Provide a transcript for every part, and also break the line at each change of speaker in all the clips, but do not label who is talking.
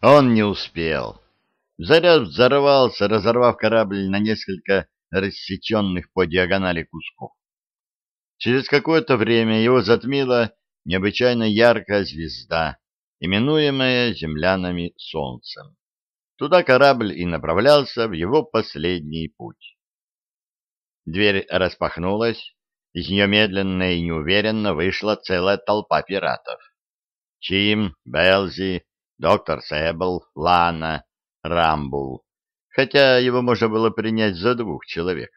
Он не успел. Заряд взорвался, разорвав корабль на несколько рассеченных по диагонали кусков. Через какое-то время его затмила необычайно яркая звезда, именуемая землянами Солнцем. Туда корабль и направлялся в его последний путь. Дверь распахнулась, из нее медленно и неуверенно вышла целая толпа пиратов. Чим, Белзи, доктор Сэбл, Лана, Рамбул, хотя его можно было принять за двух человек,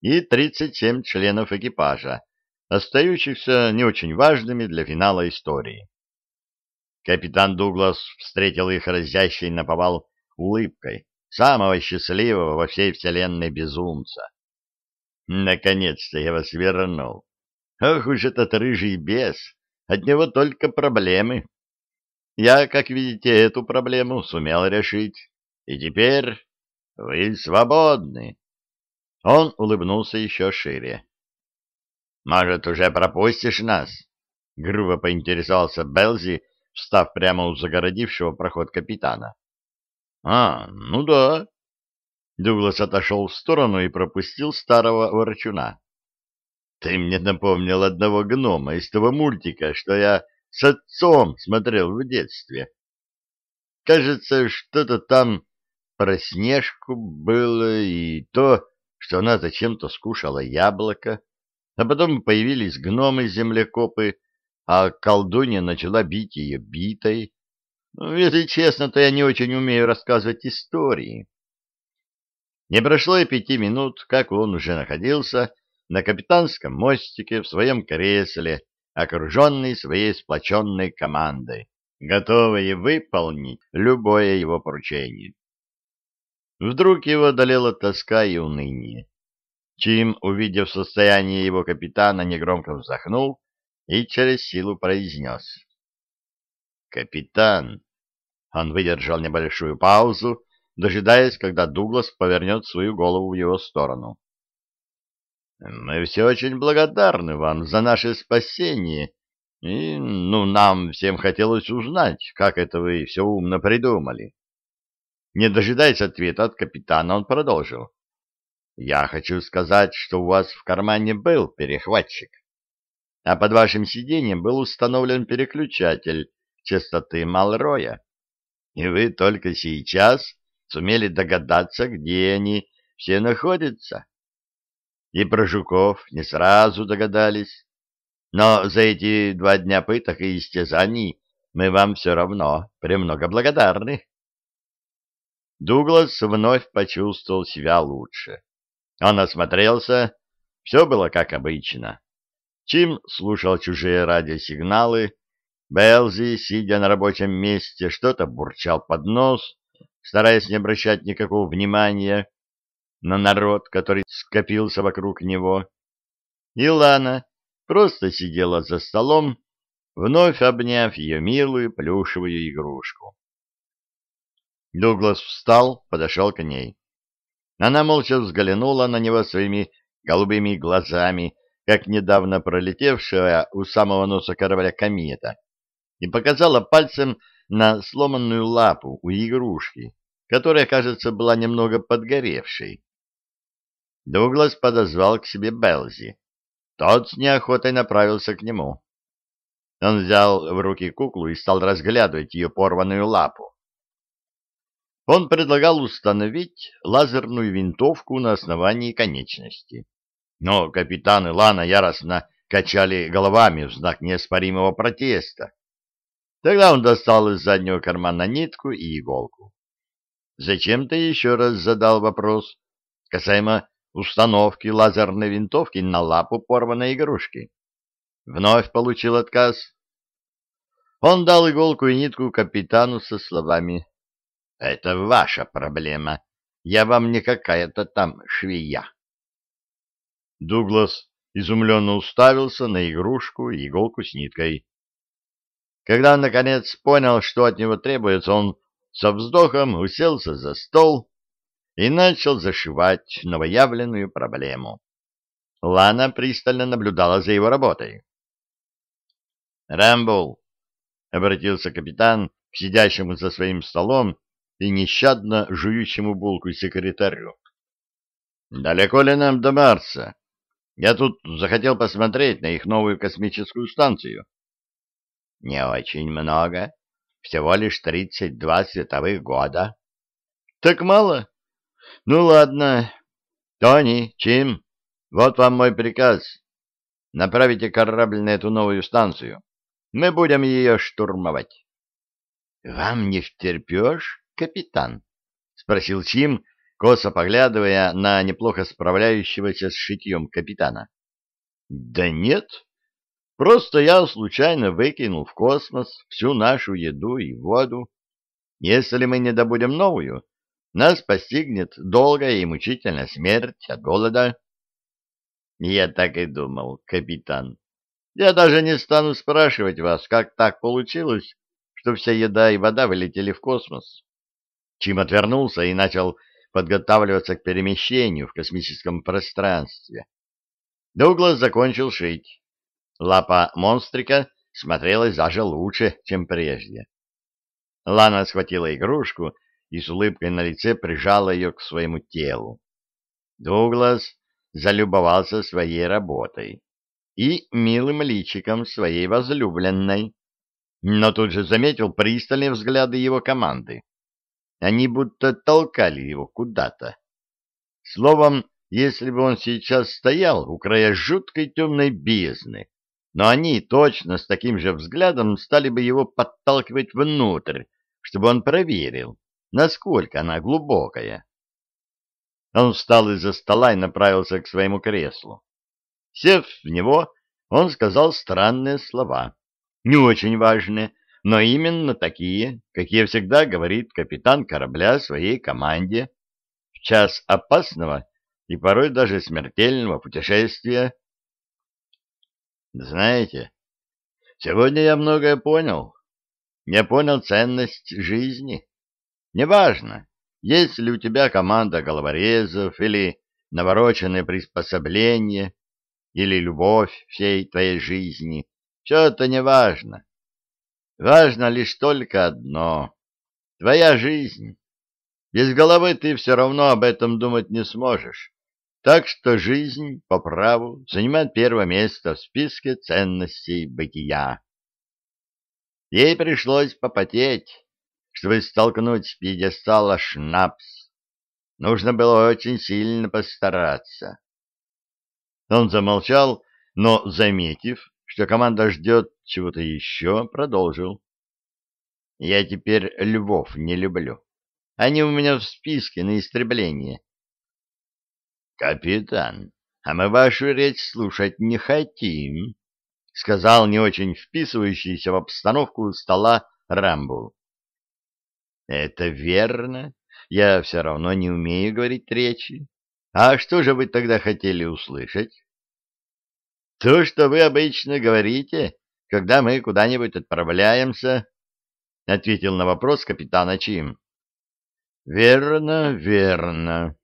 и 37 членов экипажа, остающихся не очень важными для финала истории. Капитан Дуглас встретил их разящей наповал улыбкой, самого счастливого во всей вселенной безумца. «Наконец-то я вас вернул. Ох уж этот рыжий бес, от него только проблемы. Я, как видите, эту проблему сумел решить, и теперь вы свободны». Он улыбнулся еще шире. «Может, уже пропустишь нас?» — грубо поинтересовался Белзи, встав прямо у загородившего проход капитана. «А, ну да». Дуглас отошел в сторону и пропустил старого ворчуна. «Ты мне напомнил одного гнома из того мультика, что я с отцом смотрел в детстве. Кажется, что-то там про Снежку было и то, что она зачем-то скушала яблоко, а потом появились гномы-землекопы, а колдунья начала бить ее битой. Ну, если честно, то я не очень умею рассказывать истории. Не прошло и пяти минут, как он уже находился на капитанском мостике в своем кресле, окруженный своей сплоченной командой, готовые выполнить любое его поручение. Вдруг его одолела тоска и уныние. Чим, увидев состояние его капитана, негромко вздохнул и через силу произнес. «Капитан!» Он выдержал небольшую паузу, дожидаясь, когда Дуглас повернет свою голову в его сторону. «Мы все очень благодарны вам за наше спасение, и, ну, нам всем хотелось узнать, как это вы все умно придумали». Не дожидаясь ответа от капитана, он продолжил. «Я хочу сказать, что у вас в кармане был перехватчик а под вашим сиденьем был установлен переключатель частоты Малроя. И вы только сейчас сумели догадаться, где они все находятся. И про жуков не сразу догадались. Но за эти два дня пыток и истязаний мы вам все равно премного благодарны. Дуглас вновь почувствовал себя лучше. Он осмотрелся, все было как обычно. Чим слушал чужие радиосигналы, Белзи, сидя на рабочем месте, что-то бурчал под нос, стараясь не обращать никакого внимания на народ, который скопился вокруг него. И Лана просто сидела за столом, вновь обняв ее милую плюшевую игрушку. Дуглас встал, подошел к ней. Она молча взглянула на него своими голубыми глазами, как недавно пролетевшая у самого носа корабля комета, и показала пальцем на сломанную лапу у игрушки, которая, кажется, была немного подгоревшей. Дуглас подозвал к себе Белзи. Тот с неохотой направился к нему. Он взял в руки куклу и стал разглядывать ее порванную лапу. Он предлагал установить лазерную винтовку на основании конечности. Но капитан и Лана яростно качали головами в знак неоспоримого протеста. Тогда он достал из заднего кармана нитку и иголку. Зачем-то еще раз задал вопрос касаемо установки лазерной винтовки на лапу порванной игрушки. Вновь получил отказ. Он дал иголку и нитку капитану со словами «Это ваша проблема. Я вам не какая-то там швея». Дуглас изумленно уставился на игрушку и иголку с ниткой. Когда он, наконец, понял, что от него требуется, он со вздохом уселся за стол и начал зашивать новоявленную проблему. Лана пристально наблюдала за его работой. «Рэмбл», — обратился капитан к сидящему за своим столом и нещадно жующему булку секретарю. «Далеко ли нам до Марса? Я тут захотел посмотреть на их новую космическую станцию». «Не очень много. Всего лишь тридцать два световых года». «Так мало? Ну ладно. Тони, Чим, вот вам мой приказ. Направите корабль на эту новую станцию. Мы будем ее штурмовать. — Вам не втерпешь, капитан? — спросил Чим, косо поглядывая на неплохо справляющегося с шитьем капитана. — Да нет. Просто я случайно выкинул в космос всю нашу еду и воду. Если мы не добудем новую, нас постигнет долгая и мучительная смерть от голода. Я так и думал, капитан. Я даже не стану спрашивать вас, как так получилось, что вся еда и вода вылетели в космос. Чим отвернулся и начал подготавливаться к перемещению в космическом пространстве. Дуглас закончил шить. Лапа монстрика смотрелась даже лучше, чем прежде. Лана схватила игрушку и с улыбкой на лице прижала ее к своему телу. Дуглас залюбовался своей работой и милым личиком своей возлюбленной, но тут же заметил пристальные взгляды его команды. Они будто толкали его куда-то. Словом, если бы он сейчас стоял у края жуткой темной бездны, но они точно с таким же взглядом стали бы его подталкивать внутрь, чтобы он проверил, насколько она глубокая. Он встал из-за стола и направился к своему креслу. Сев в него, он сказал странные слова, не очень важные, но именно такие, какие всегда говорит капитан корабля своей команде в час опасного и порой даже смертельного путешествия. Знаете, сегодня я многое понял. Я понял ценность жизни. Неважно, есть ли у тебя команда головорезов или навороченное приспособление, или любовь всей твоей жизни, все это не важно. Важно лишь только одно — твоя жизнь. Без головы ты все равно об этом думать не сможешь. Так что жизнь, по праву, занимает первое место в списке ценностей бытия. Ей пришлось попотеть, чтобы столкнуть с пьедестала шнапс. Нужно было очень сильно постараться. Он замолчал, но, заметив, что команда ждет чего-то еще, продолжил. «Я теперь львов не люблю. Они у меня в списке на истребление». «Капитан, а мы вашу речь слушать не хотим», — сказал не очень вписывающийся в обстановку стола Рамбул. Это верно. Я все равно не умею говорить речи. А что же вы тогда хотели услышать? То, что вы обычно говорите, когда мы куда-нибудь отправляемся, — ответил на вопрос капитана Чим. — Верно, верно.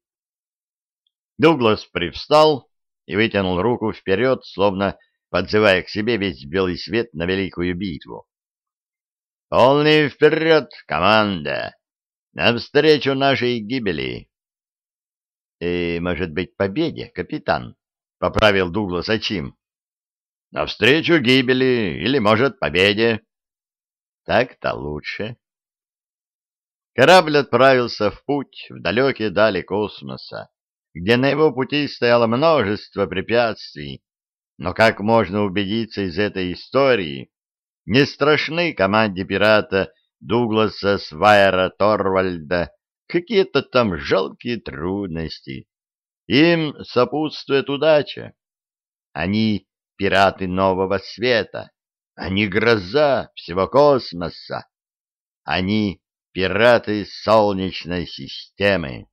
Дуглас привстал и вытянул руку вперед, словно подзывая к себе весь белый свет на великую битву. Полный вперед, команда! Навстречу нашей гибели! — И, может быть, победе, капитан? — поправил Дуглас Ачим. — Навстречу гибели или, может, победе. — Так-то лучше. Корабль отправился в путь в далекие дали космоса, где на его пути стояло множество препятствий. Но как можно убедиться из этой истории, не страшны команде пирата Дугласа Свайера Торвальда какие-то там жалкие трудности. Им сопутствует удача. Они пираты нового света. Они гроза всего космоса. Они пираты Солнечной системы.